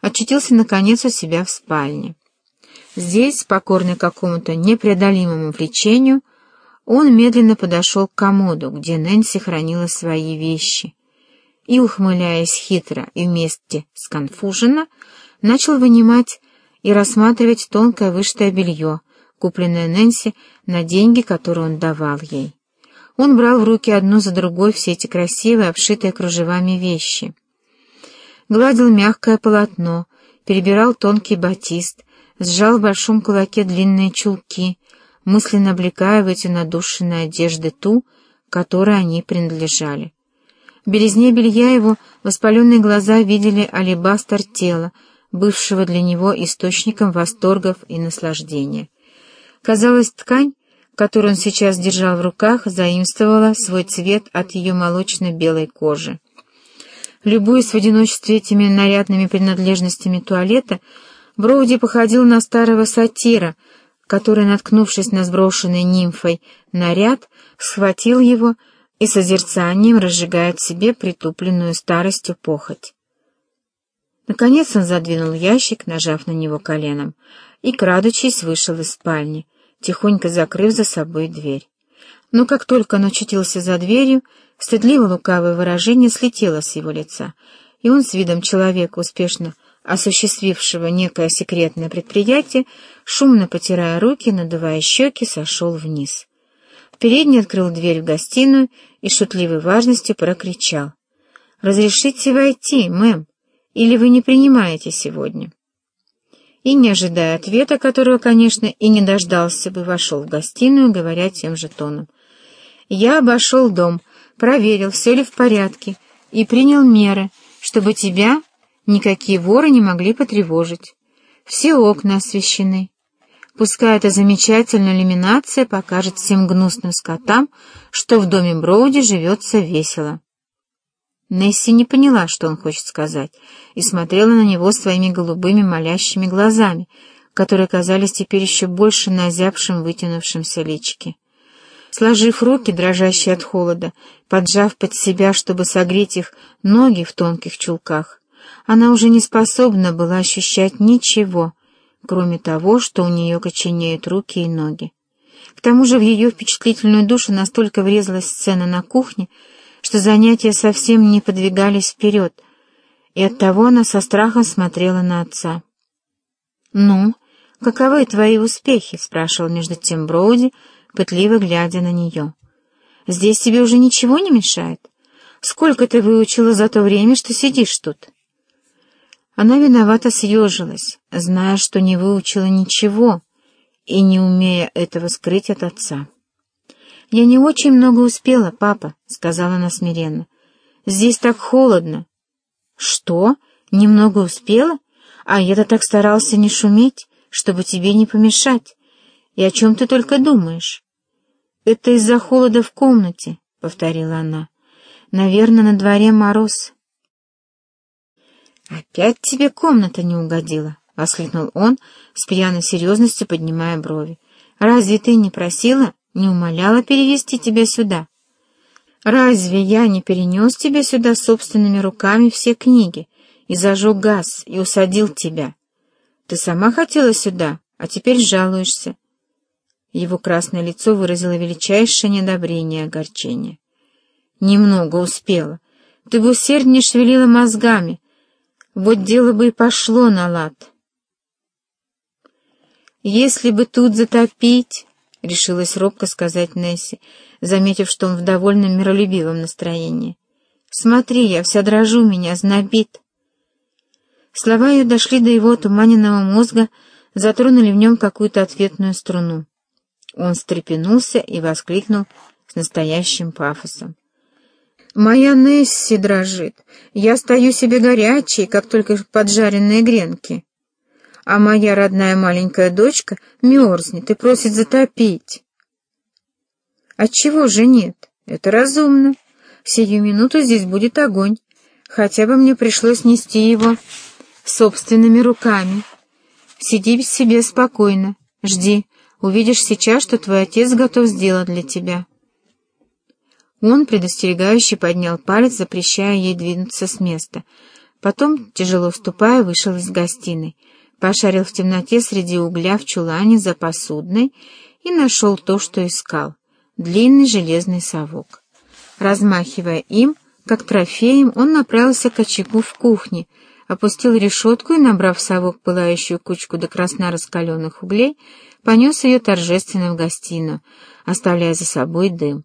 очутился наконец у себя в спальне. Здесь, покорный какому-то непреодолимому влечению, он медленно подошел к комоду, где Нэнси хранила свои вещи, и, ухмыляясь хитро и вместе сконфуженно, начал вынимать и рассматривать тонкое вышитое белье, купленное Нэнси на деньги, которые он давал ей. Он брал в руки одну за другой все эти красивые, обшитые кружевами вещи. Гладил мягкое полотно, перебирал тонкий батист, сжал в большом кулаке длинные чулки, мысленно облекая в эти надушенные одежды ту, которой они принадлежали. В белизне белья его воспаленные глаза видели алебастер тела, бывшего для него источником восторгов и наслаждения. Казалось, ткань, которую он сейчас держал в руках, заимствовала свой цвет от ее молочно-белой кожи. Любуясь в одиночестве этими нарядными принадлежностями туалета, Броуди походил на старого сатира, который, наткнувшись на сброшенный нимфой наряд, схватил его и созерцанием разжигает себе притупленную старостью похоть. Наконец он задвинул ящик, нажав на него коленом, и, крадучись, вышел из спальни, тихонько закрыв за собой дверь. Но как только он очутился за дверью, стыдливо-лукавое выражение слетело с его лица, и он с видом человека, успешно осуществившего некое секретное предприятие, шумно потирая руки, надувая щеки, сошел вниз. В передней открыл дверь в гостиную и шутливой важностью прокричал. «Разрешите войти, мэм?» Или вы не принимаете сегодня?» И, не ожидая ответа, которого, конечно, и не дождался бы, вошел в гостиную, говоря тем же тоном. «Я обошел дом, проверил, все ли в порядке, и принял меры, чтобы тебя никакие воры не могли потревожить. Все окна освещены. Пускай эта замечательная иллюминация покажет всем гнусным скотам, что в доме Броуди живется весело. Несси не поняла, что он хочет сказать, и смотрела на него своими голубыми молящими глазами, которые казались теперь еще больше на озябшем вытянувшемся личике. Сложив руки, дрожащие от холода, поджав под себя, чтобы согреть их ноги в тонких чулках, она уже не способна была ощущать ничего, кроме того, что у нее коченеют руки и ноги. К тому же в ее впечатлительную душу настолько врезалась сцена на кухне, что занятия совсем не подвигались вперед, и оттого она со страхом смотрела на отца. «Ну, каковы твои успехи?» — спрашивал между тем Броуди, пытливо глядя на нее. «Здесь тебе уже ничего не мешает? Сколько ты выучила за то время, что сидишь тут?» Она виновато съежилась, зная, что не выучила ничего и не умея этого скрыть от отца. «Я не очень много успела, папа», — сказала она смиренно. «Здесь так холодно». «Что? Немного успела? А я-то так старался не шуметь, чтобы тебе не помешать. И о чем ты только думаешь?» «Это из-за холода в комнате», — повторила она. «Наверное, на дворе мороз». «Опять тебе комната не угодила», — воскликнул он, с пьяной серьезностью поднимая брови. «Разве ты не просила не умоляла перевести тебя сюда? Разве я не перенес тебя сюда собственными руками все книги и зажег газ и усадил тебя? Ты сама хотела сюда, а теперь жалуешься. Его красное лицо выразило величайшее недобрение и огорчение. Немного успела. Ты бы усерднее шевелила мозгами. Вот дело бы и пошло на лад. Если бы тут затопить, — решилась робко сказать Несси, заметив, что он в довольно миролюбивом настроении. «Смотри, я вся дрожу, меня знобит». Слова ее дошли до его туманенного мозга, затронули в нем какую-то ответную струну. Он встрепенулся и воскликнул с настоящим пафосом. «Моя Несси дрожит. Я стою себе горячей, как только поджаренные гренки а моя родная маленькая дочка мерзнет и просит затопить. Отчего же нет? Это разумно. Сию минуту здесь будет огонь. Хотя бы мне пришлось нести его собственными руками. Сиди себе спокойно, жди. Увидишь сейчас, что твой отец готов сделать для тебя. Он предостерегающе поднял палец, запрещая ей двинуться с места — Потом, тяжело ступая, вышел из гостиной, пошарил в темноте среди угля в чулане за посудной и нашел то, что искал — длинный железный совок. Размахивая им, как трофеем, он направился к очагу в кухне, опустил решетку и, набрав совок пылающую кучку до красна раскаленных углей, понес ее торжественно в гостиную, оставляя за собой дым.